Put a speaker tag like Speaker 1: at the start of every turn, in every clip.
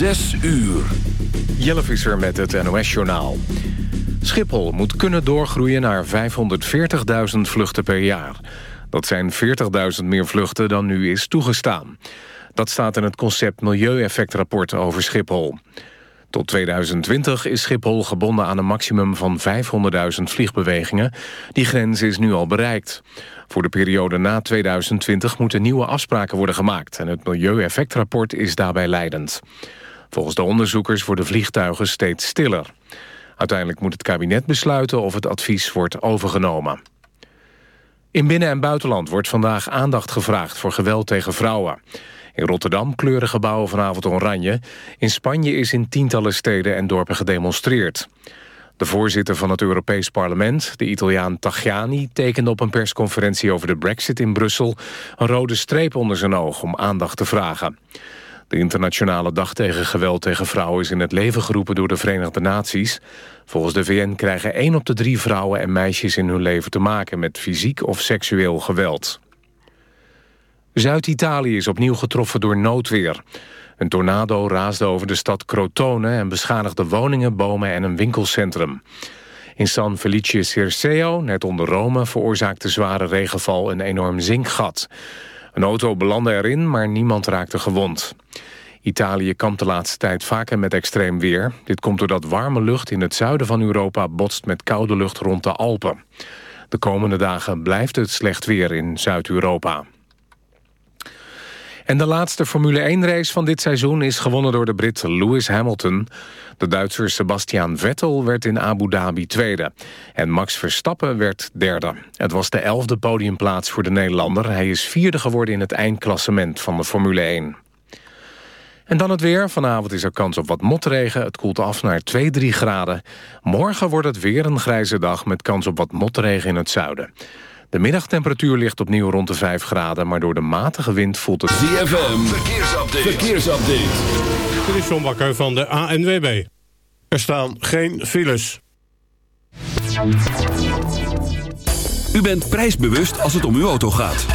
Speaker 1: Zes uur.
Speaker 2: Jelle Visser met het NOS-journaal. Schiphol moet kunnen doorgroeien naar 540.000 vluchten per jaar. Dat zijn 40.000 meer vluchten dan nu is toegestaan. Dat staat in het concept Milieueffectrapport over Schiphol. Tot 2020 is Schiphol gebonden aan een maximum van 500.000 vliegbewegingen. Die grens is nu al bereikt. Voor de periode na 2020 moeten nieuwe afspraken worden gemaakt... en het Milieueffectrapport is daarbij leidend. Volgens de onderzoekers worden vliegtuigen steeds stiller. Uiteindelijk moet het kabinet besluiten of het advies wordt overgenomen. In binnen- en buitenland wordt vandaag aandacht gevraagd voor geweld tegen vrouwen. In Rotterdam kleuren gebouwen vanavond oranje. In Spanje is in tientallen steden en dorpen gedemonstreerd. De voorzitter van het Europees Parlement, de Italiaan Tajani... tekende op een persconferentie over de brexit in Brussel... een rode streep onder zijn oog om aandacht te vragen. De internationale dag tegen geweld tegen vrouwen... is in het leven geroepen door de Verenigde Naties. Volgens de VN krijgen 1 op de drie vrouwen en meisjes in hun leven te maken... met fysiek of seksueel geweld. Zuid-Italië is opnieuw getroffen door noodweer. Een tornado raasde over de stad Crotone... en beschadigde woningen, bomen en een winkelcentrum. In San Felice Circeo, net onder Rome... veroorzaakte zware regenval een enorm zinkgat. Een auto belandde erin, maar niemand raakte gewond. Italië kampt de laatste tijd vaker met extreem weer. Dit komt doordat warme lucht in het zuiden van Europa... botst met koude lucht rond de Alpen. De komende dagen blijft het slecht weer in Zuid-Europa. En de laatste Formule 1-race van dit seizoen is gewonnen door de Brit Lewis Hamilton. De Duitser Sebastian Vettel werd in Abu Dhabi tweede. En Max Verstappen werd derde. Het was de elfde podiumplaats voor de Nederlander. Hij is vierde geworden in het eindklassement van de Formule 1. En dan het weer. Vanavond is er kans op wat motregen. Het koelt af naar 2, 3 graden. Morgen wordt het weer een grijze dag met kans op wat motregen in het zuiden. De middagtemperatuur ligt opnieuw rond de 5 graden... maar door de matige wind voelt het...
Speaker 1: ZFM, verkeersupdate. verkeersupdate.
Speaker 3: Dit is John Bakker van de ANWB. Er staan geen files.
Speaker 1: U bent prijsbewust als het om uw auto gaat.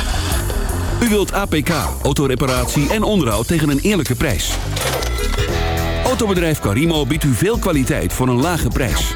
Speaker 1: U wilt APK, autoreparatie en onderhoud tegen een eerlijke prijs. Autobedrijf Carimo biedt u veel kwaliteit voor een lage prijs.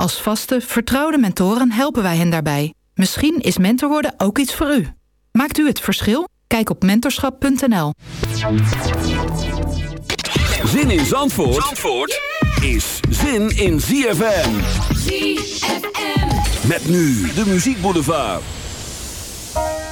Speaker 4: Als vaste, vertrouwde mentoren helpen wij hen daarbij. Misschien is mentor worden ook iets voor u. Maakt u het verschil? Kijk op mentorschap.nl.
Speaker 1: Zin in Zandvoort, Zandvoort is zin in ZFM.
Speaker 5: ZFM.
Speaker 1: Met nu de muziekboulevard.
Speaker 6: If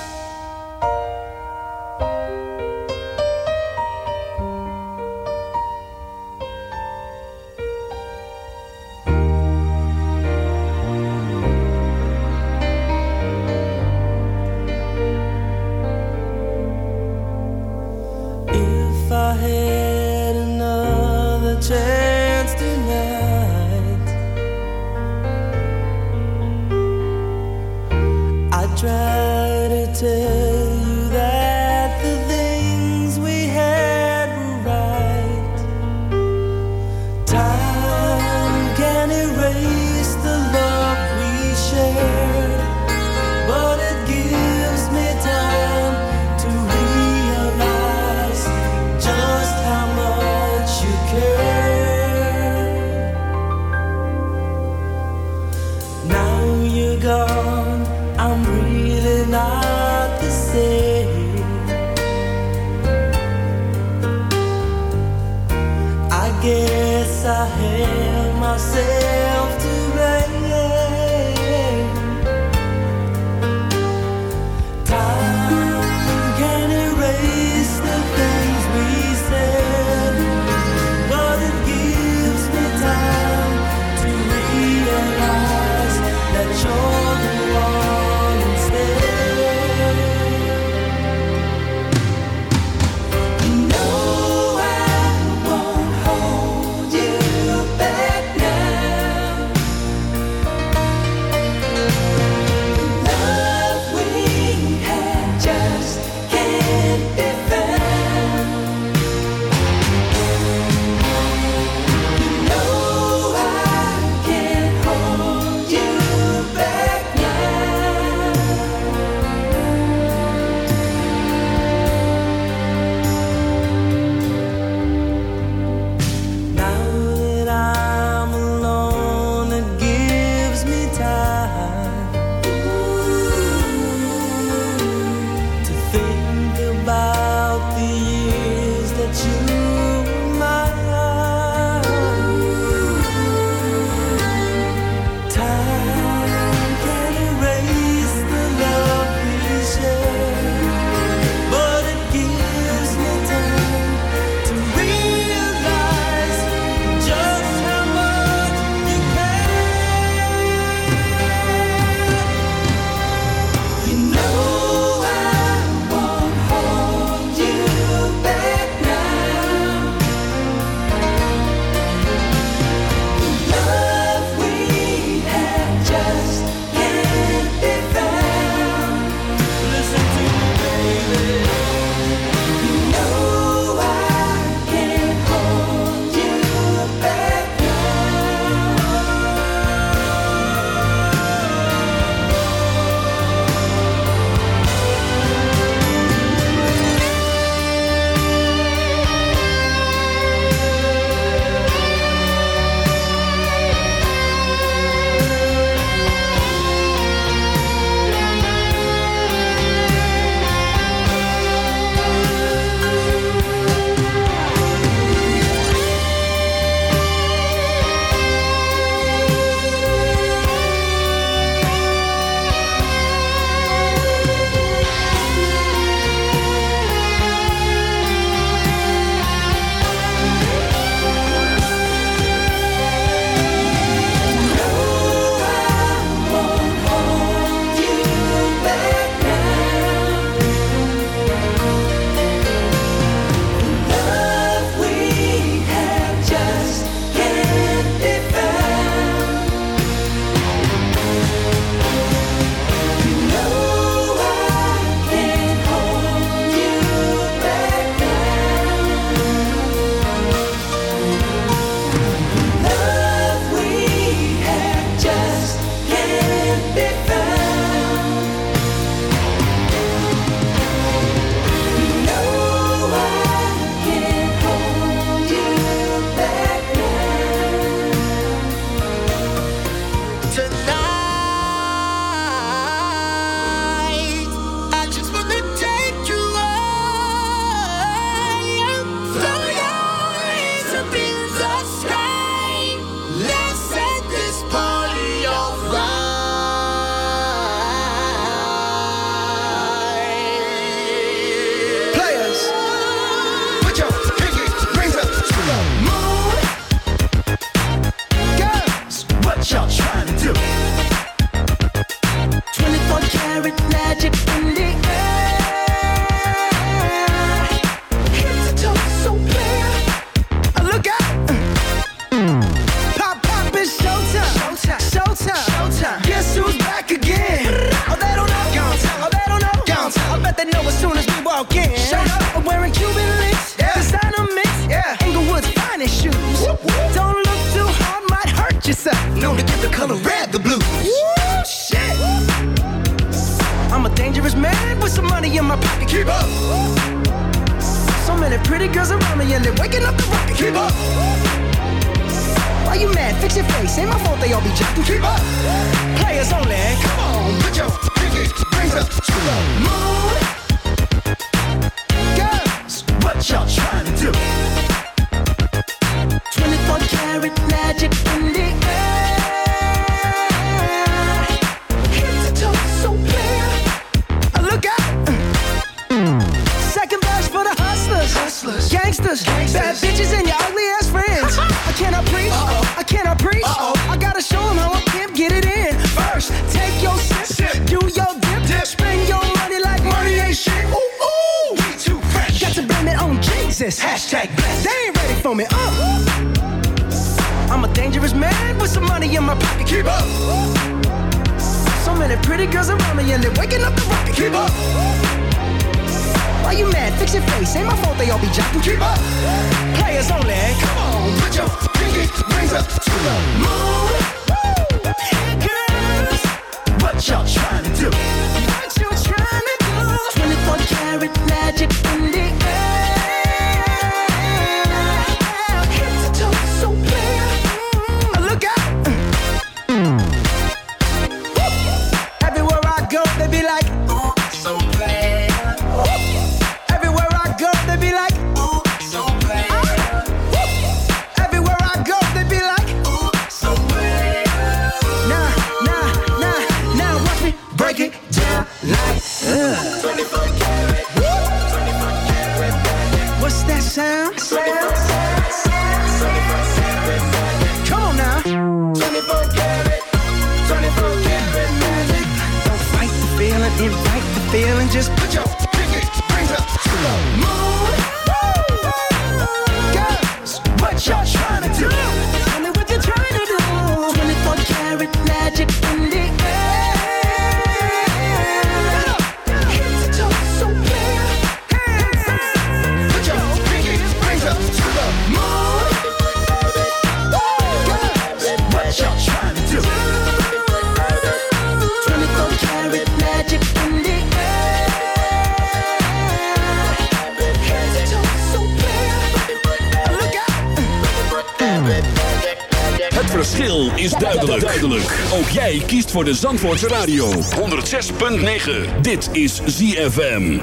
Speaker 1: voor de Zandvoortse radio. 106.9. Dit is ZFM.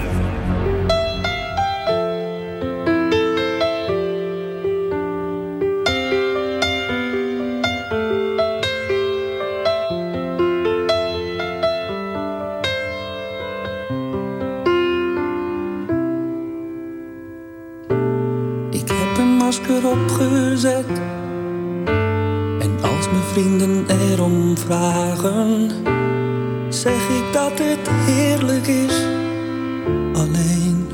Speaker 6: Ik heb een masker opgezet vrienden erom vragen, zeg ik dat het heerlijk is alleen.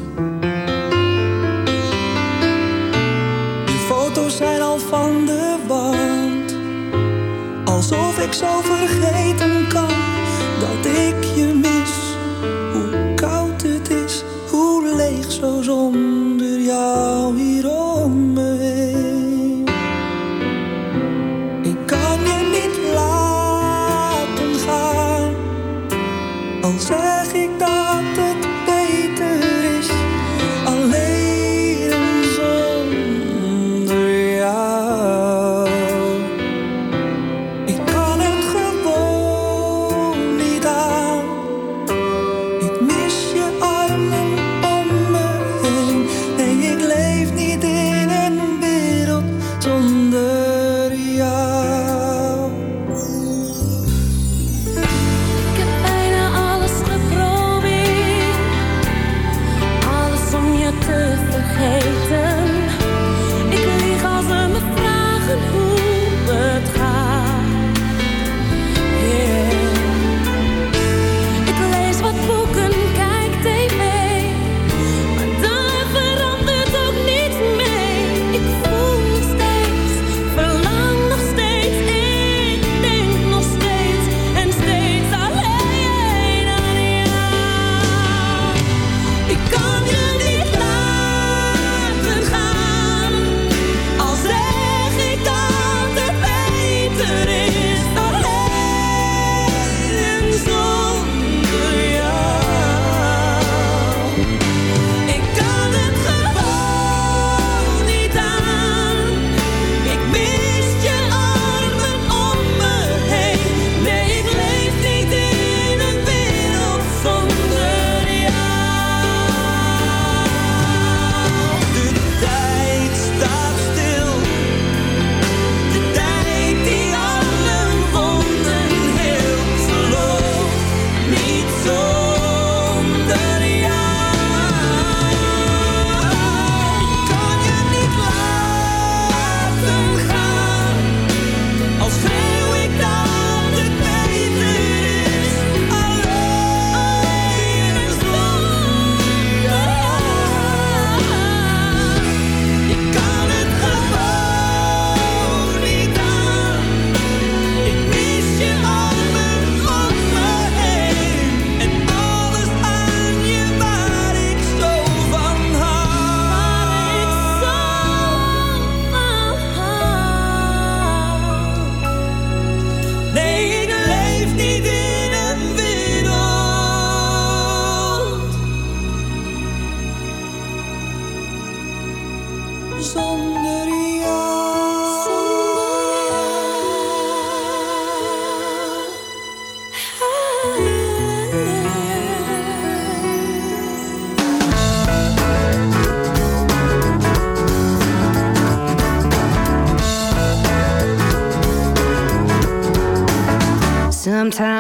Speaker 6: De foto's zijn al van de wand, alsof ik zou vergeten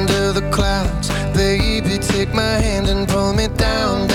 Speaker 7: under the clouds. Baby, take my hand and pull me down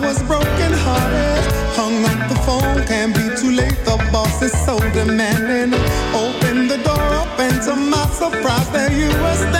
Speaker 8: was broken hearted. Hung up the phone, can't be too late. The boss is so demanding. Open the door up, and to my surprise, there you were standing.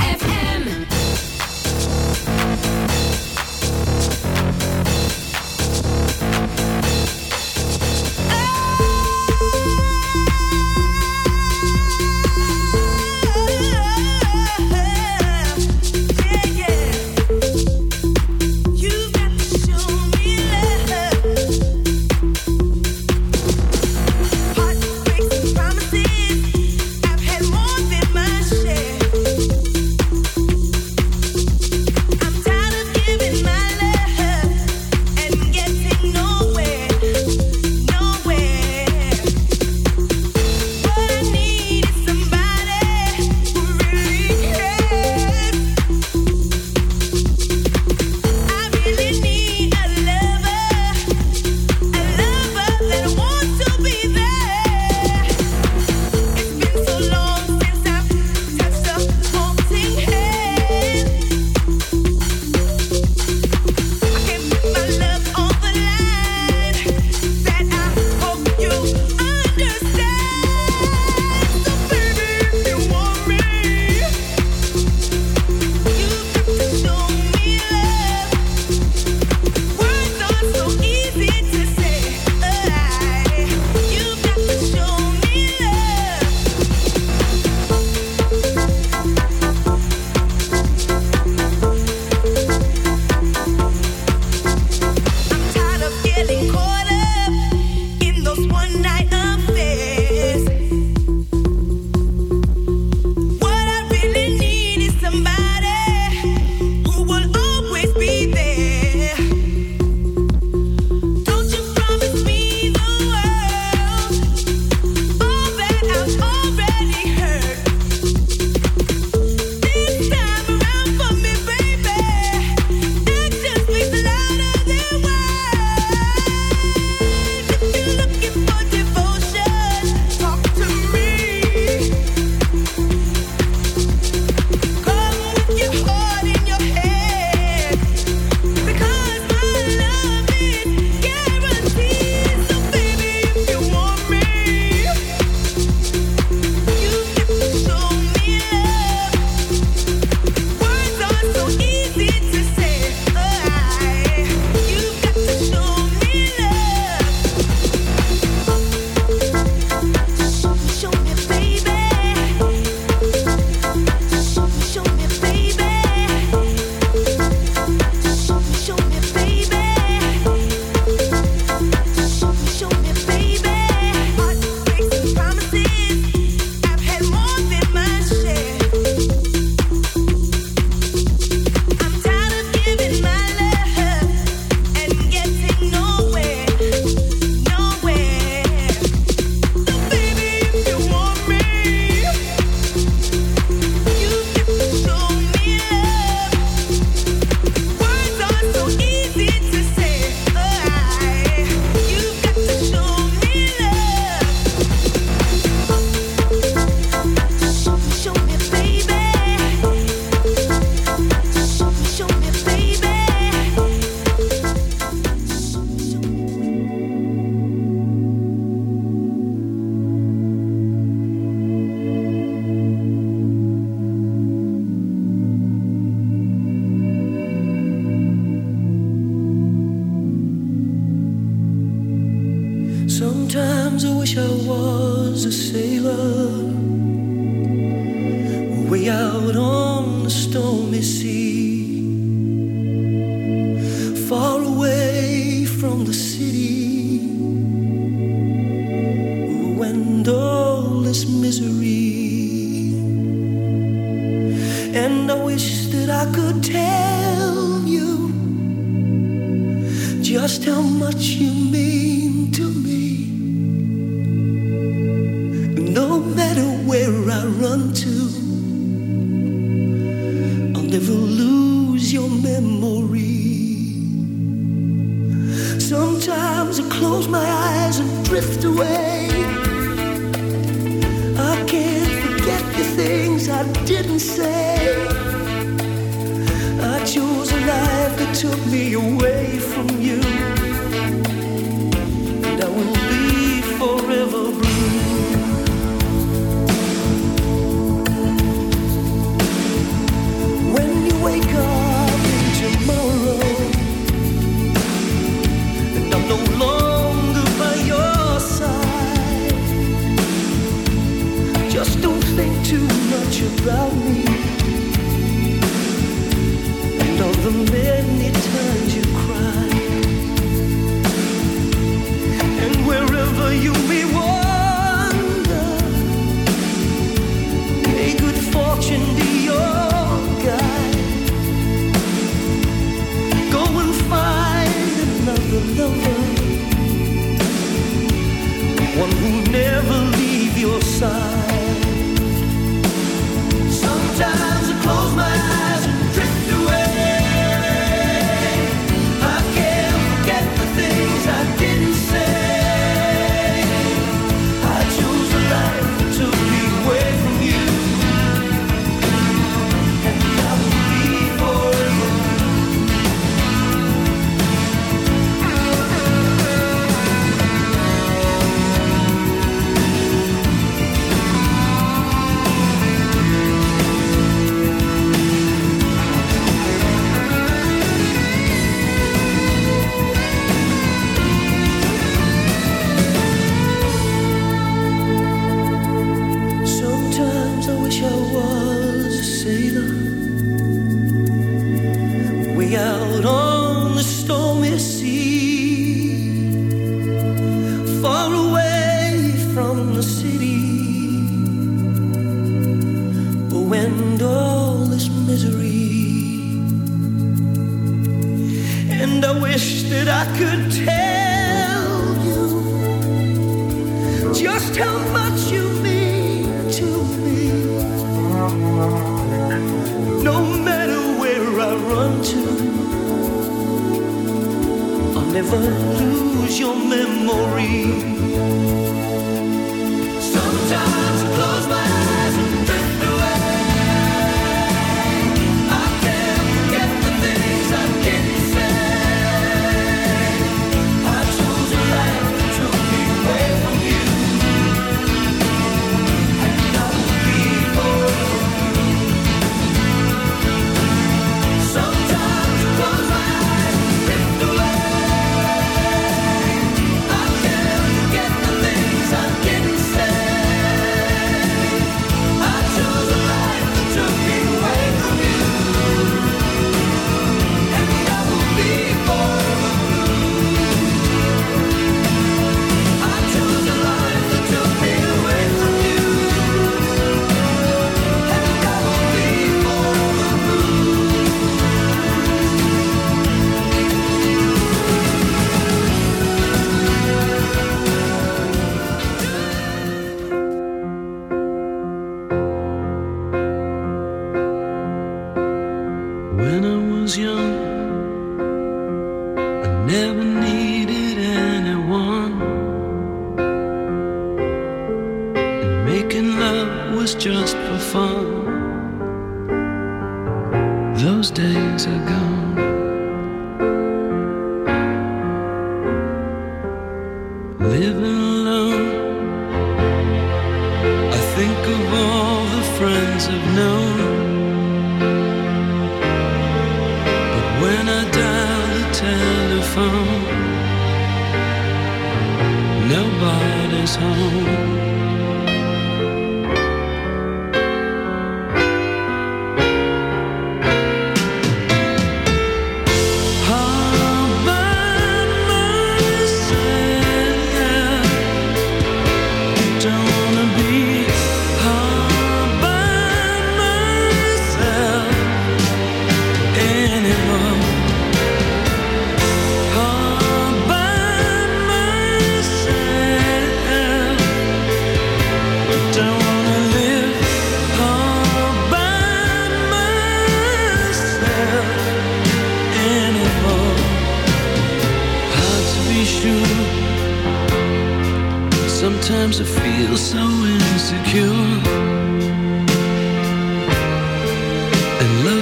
Speaker 9: I could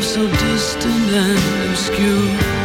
Speaker 10: so distant and obscure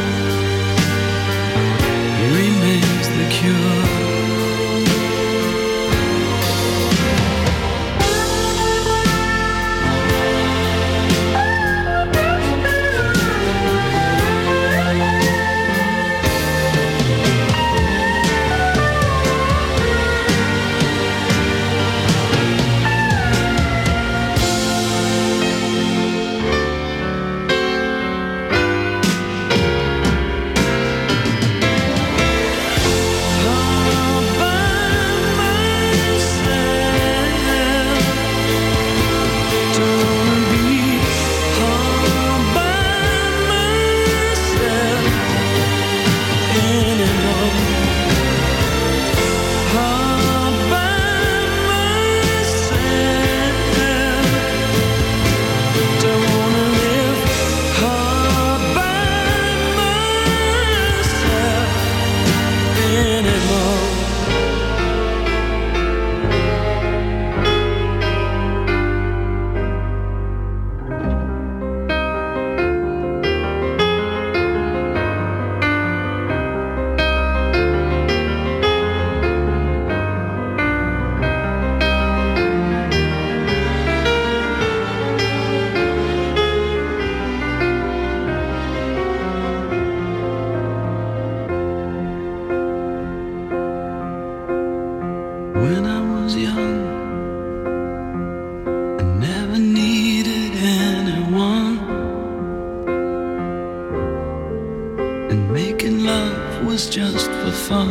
Speaker 10: just for fun.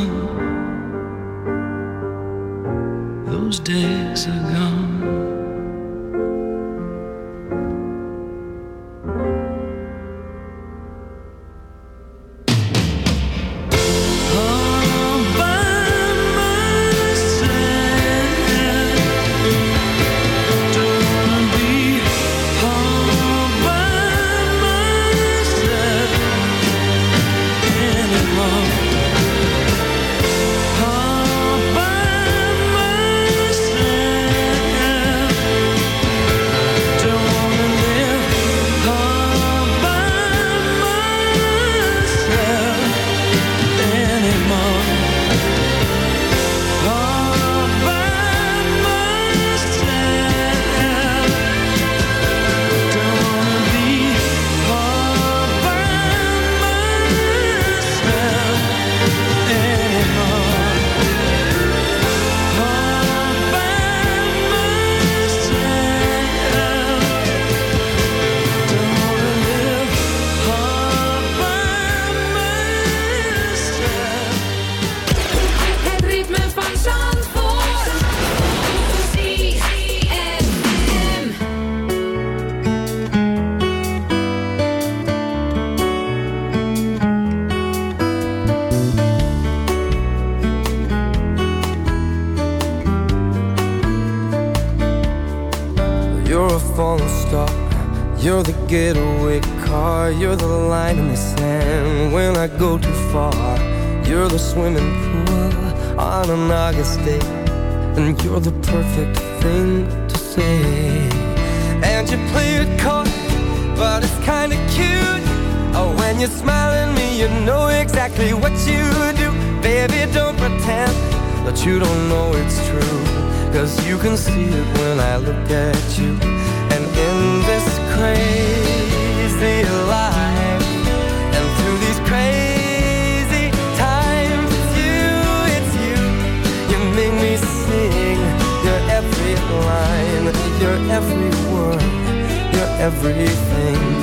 Speaker 10: Those days are gone.
Speaker 11: you're smiling me, you know exactly what you do. Baby, don't pretend that you don't know it's true. Cause you can see it when I look at you. And in this crazy life, and through these crazy times, it's you, it's you. You make me sing your every line, your every word, your everything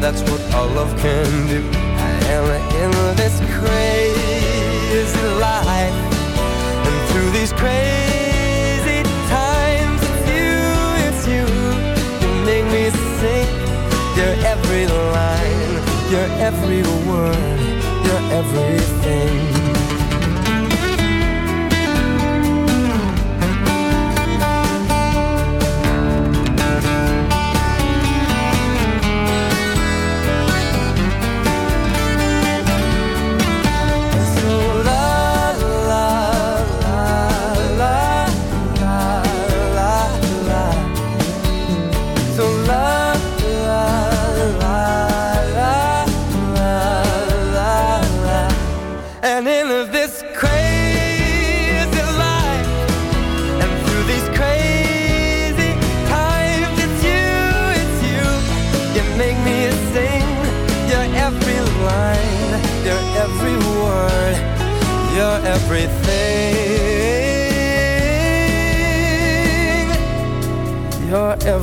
Speaker 11: that's what all love can do. I am in this crazy life, and through these crazy times, it's you, it's you. You make me sing your every line, your every word, your everything.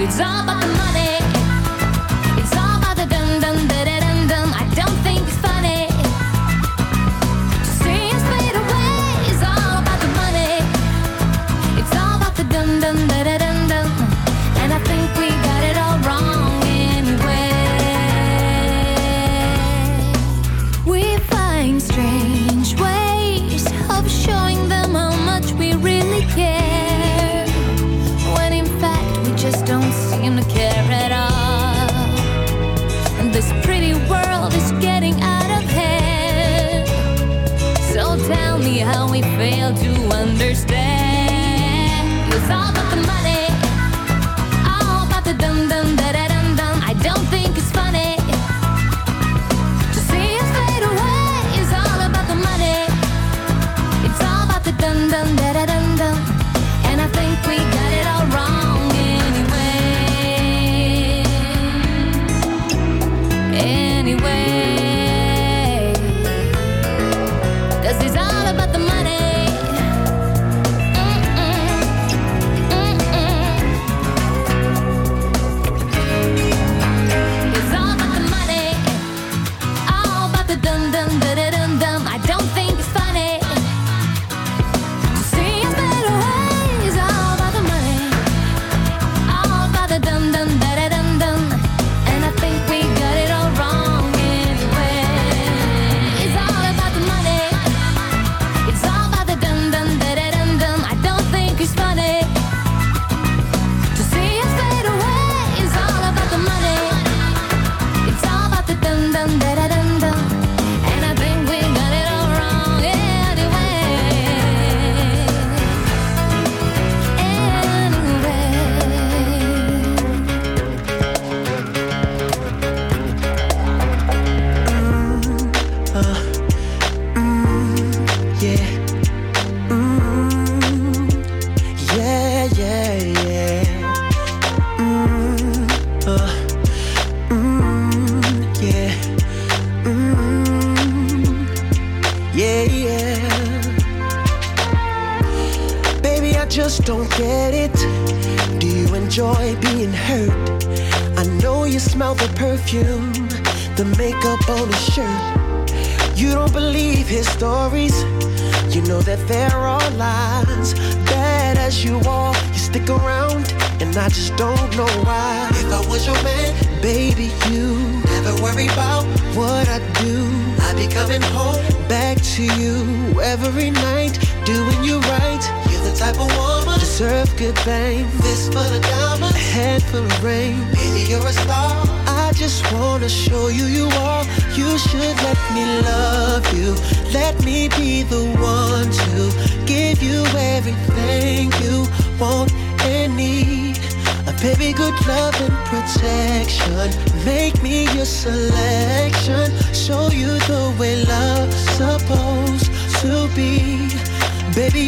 Speaker 12: It's all about the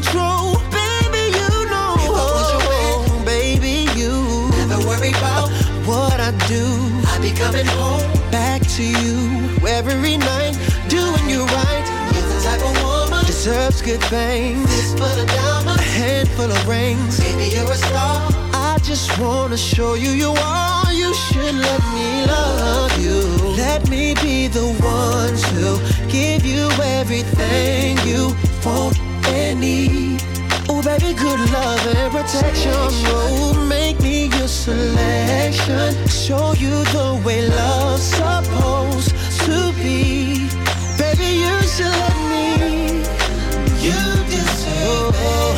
Speaker 9: control. Baby, you know. You oh, baby, you. Never worry about what I do. I be coming home. Back to you every night. Doing you right. You're the type of woman. Deserves good things. This for the diamonds. A handful of rings. Baby, you're a star. I just wanna show you you are. You should let me love you. Let me be the one to give you everything you want any. Oh, baby, good love and protection. Oh, make me your selection. Show you the way love's supposed to be. Baby, you should let me. You deserve
Speaker 1: it.